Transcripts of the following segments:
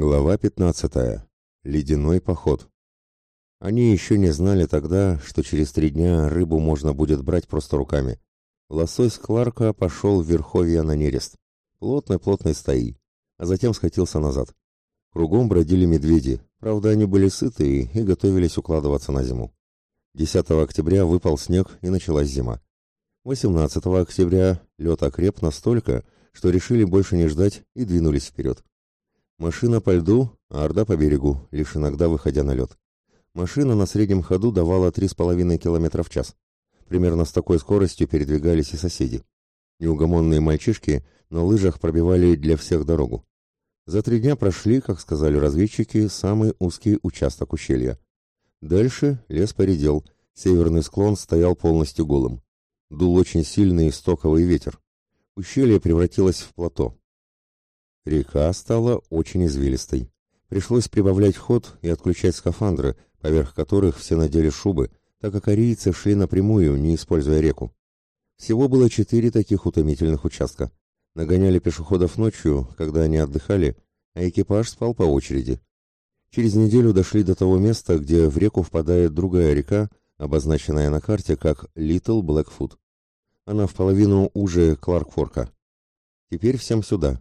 Глава 15. Ледяной поход. Они еще не знали тогда, что через три дня рыбу можно будет брать просто руками. Лосось Кларка пошел в верховья на нерест, плотной-плотной стаи, а затем скатился назад. Кругом бродили медведи, правда они были сытые и готовились укладываться на зиму. 10 октября выпал снег и началась зима. 18 октября лед окреп настолько, что решили больше не ждать и двинулись вперед. Машина по льду, а Орда по берегу, лишь иногда выходя на лед. Машина на среднем ходу давала 3,5 км в час. Примерно с такой скоростью передвигались и соседи. Неугомонные мальчишки на лыжах пробивали для всех дорогу. За три дня прошли, как сказали разведчики, самый узкий участок ущелья. Дальше лес поредел, северный склон стоял полностью голым. Дул очень сильный стоковый ветер. Ущелье превратилось в плато, Река стала очень извилистой. Пришлось прибавлять ход и отключать скафандры, поверх которых все надели шубы, так как арийцы шли напрямую, не используя реку. Всего было четыре таких утомительных участка. Нагоняли пешеходов ночью, когда они отдыхали, а экипаж спал по очереди. Через неделю дошли до того места, где в реку впадает другая река, обозначенная на карте как Литл Блэкфут. Она в половину уже Кларкфорка. Теперь всем сюда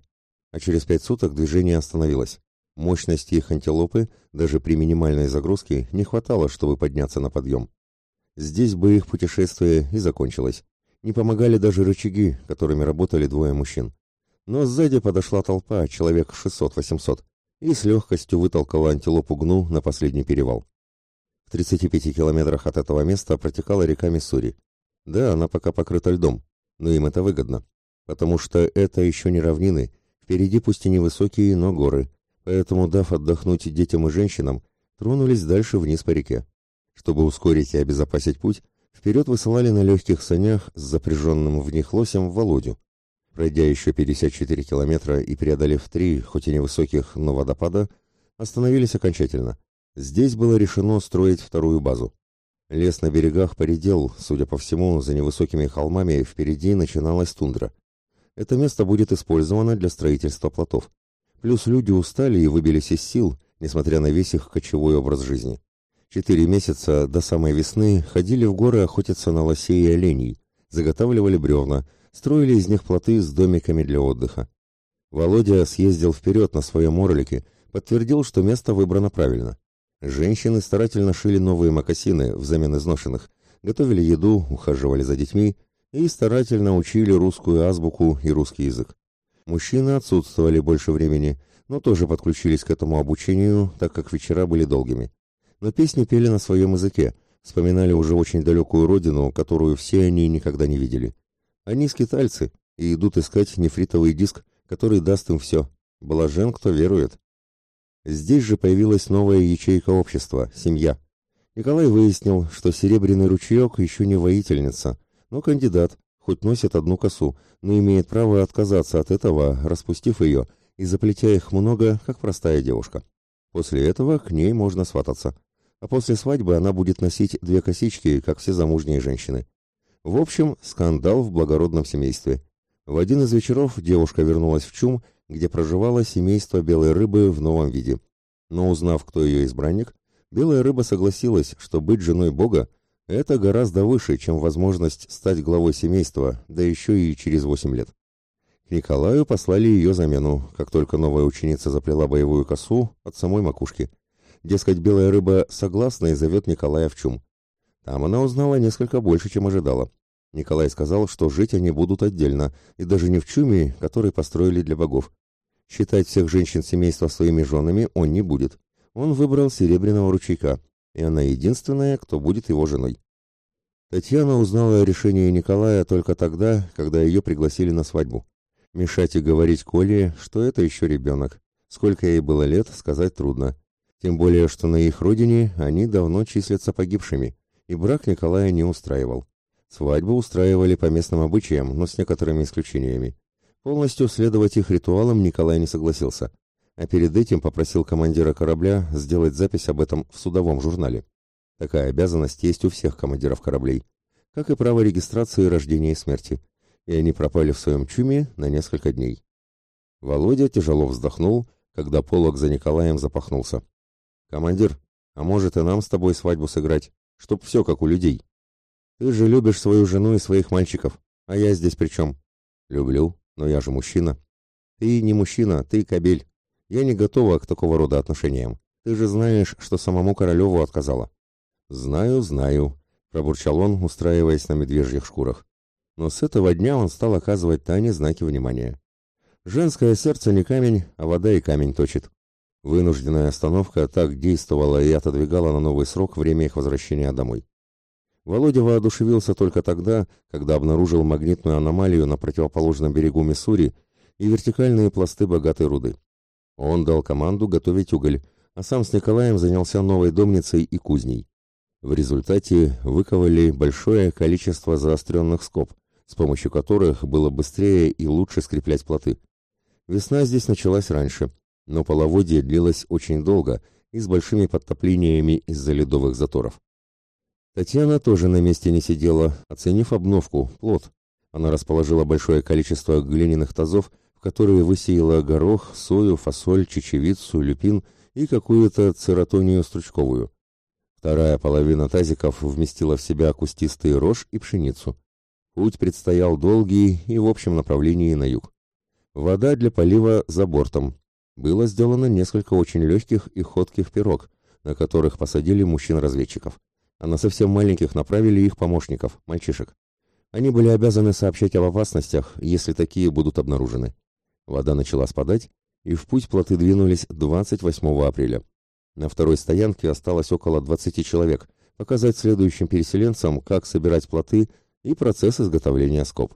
а через пять суток движение остановилось. Мощности их антилопы, даже при минимальной загрузке, не хватало, чтобы подняться на подъем. Здесь бы их путешествие и закончилось. Не помогали даже рычаги, которыми работали двое мужчин. Но сзади подошла толпа, человек 600-800, и с легкостью вытолкала антилопу гну на последний перевал. В 35 километрах от этого места протекала река Миссури. Да, она пока покрыта льдом, но им это выгодно, потому что это еще не равнины, Впереди пусть и невысокие, но горы, поэтому, дав отдохнуть детям и женщинам, тронулись дальше вниз по реке. Чтобы ускорить и обезопасить путь, вперед высылали на легких санях с запряженным в них лосем Володю. Пройдя еще 54 километра и преодолев три, хоть и невысоких, но водопада, остановились окончательно. Здесь было решено строить вторую базу. Лес на берегах поредел, судя по всему, за невысокими холмами впереди начиналась тундра. Это место будет использовано для строительства плотов. Плюс люди устали и выбились из сил, несмотря на весь их кочевой образ жизни. Четыре месяца до самой весны ходили в горы охотиться на лосей и оленей, заготавливали бревна, строили из них плоты с домиками для отдыха. Володя съездил вперед на своем орлике, подтвердил, что место выбрано правильно. Женщины старательно шили новые мокасины взамен изношенных, готовили еду, ухаживали за детьми, и старательно учили русскую азбуку и русский язык. Мужчины отсутствовали больше времени, но тоже подключились к этому обучению, так как вечера были долгими. Но песни пели на своем языке, вспоминали уже очень далекую родину, которую все они никогда не видели. Они скитальцы и идут искать нефритовый диск, который даст им все. Блажен, кто верует. Здесь же появилась новая ячейка общества – семья. Николай выяснил, что Серебряный ручеек еще не воительница – но кандидат, хоть носит одну косу, но имеет право отказаться от этого, распустив ее и заплетя их много, как простая девушка. После этого к ней можно свататься. А после свадьбы она будет носить две косички, как все замужние женщины. В общем, скандал в благородном семействе. В один из вечеров девушка вернулась в Чум, где проживало семейство белой рыбы в новом виде. Но узнав, кто ее избранник, белая рыба согласилась, что быть женой бога это гораздо выше, чем возможность стать главой семейства, да еще и через восемь лет. К Николаю послали ее замену, как только новая ученица заплела боевую косу от самой макушки. Дескать, белая рыба согласна и зовет Николая в чум. Там она узнала несколько больше, чем ожидала. Николай сказал, что жить они будут отдельно, и даже не в чуме, который построили для богов. Считать всех женщин семейства своими женами он не будет. Он выбрал серебряного ручейка, и она единственная, кто будет его женой. Татьяна узнала о решении Николая только тогда, когда ее пригласили на свадьбу. Мешать и говорить Коле, что это еще ребенок. Сколько ей было лет, сказать трудно. Тем более, что на их родине они давно числятся погибшими, и брак Николая не устраивал. Свадьбу устраивали по местным обычаям, но с некоторыми исключениями. Полностью следовать их ритуалам Николай не согласился а перед этим попросил командира корабля сделать запись об этом в судовом журнале. Такая обязанность есть у всех командиров кораблей, как и право регистрации рождения и смерти, и они пропали в своем чуме на несколько дней. Володя тяжело вздохнул, когда полог за Николаем запахнулся. «Командир, а может и нам с тобой свадьбу сыграть, чтоб все как у людей? Ты же любишь свою жену и своих мальчиков, а я здесь при чем?» «Люблю, но я же мужчина». «Ты не мужчина, ты кобель. Я не готова к такого рода отношениям. Ты же знаешь, что самому Королеву отказала». «Знаю, знаю», — пробурчал он, устраиваясь на медвежьих шкурах. Но с этого дня он стал оказывать Тане знаки внимания. Женское сердце не камень, а вода и камень точит. Вынужденная остановка так действовала и отодвигала на новый срок время их возвращения домой. Володя воодушевился только тогда, когда обнаружил магнитную аномалию на противоположном берегу Миссури и вертикальные пласты богатой руды. Он дал команду готовить уголь, а сам с Николаем занялся новой домницей и кузней. В результате выковали большое количество заостренных скоб, с помощью которых было быстрее и лучше скреплять плоты. Весна здесь началась раньше, но половодье длилось очень долго и с большими подтоплениями из-за ледовых заторов. Татьяна тоже на месте не сидела, оценив обновку, плод. Она расположила большое количество глиняных тазов, в которые высеяла горох, сою, фасоль, чечевицу, люпин и какую-то цератонию стручковую. Вторая половина тазиков вместила в себя кустистый рожь и пшеницу. Путь предстоял долгий и в общем направлении на юг. Вода для полива за бортом. Было сделано несколько очень легких и ходких пирог, на которых посадили мужчин-разведчиков, а на совсем маленьких направили их помощников, мальчишек. Они были обязаны сообщать об опасностях, если такие будут обнаружены. Вода начала спадать, и в путь плоты двинулись 28 апреля. На второй стоянке осталось около 20 человек, показать следующим переселенцам, как собирать плоты и процесс изготовления скоб.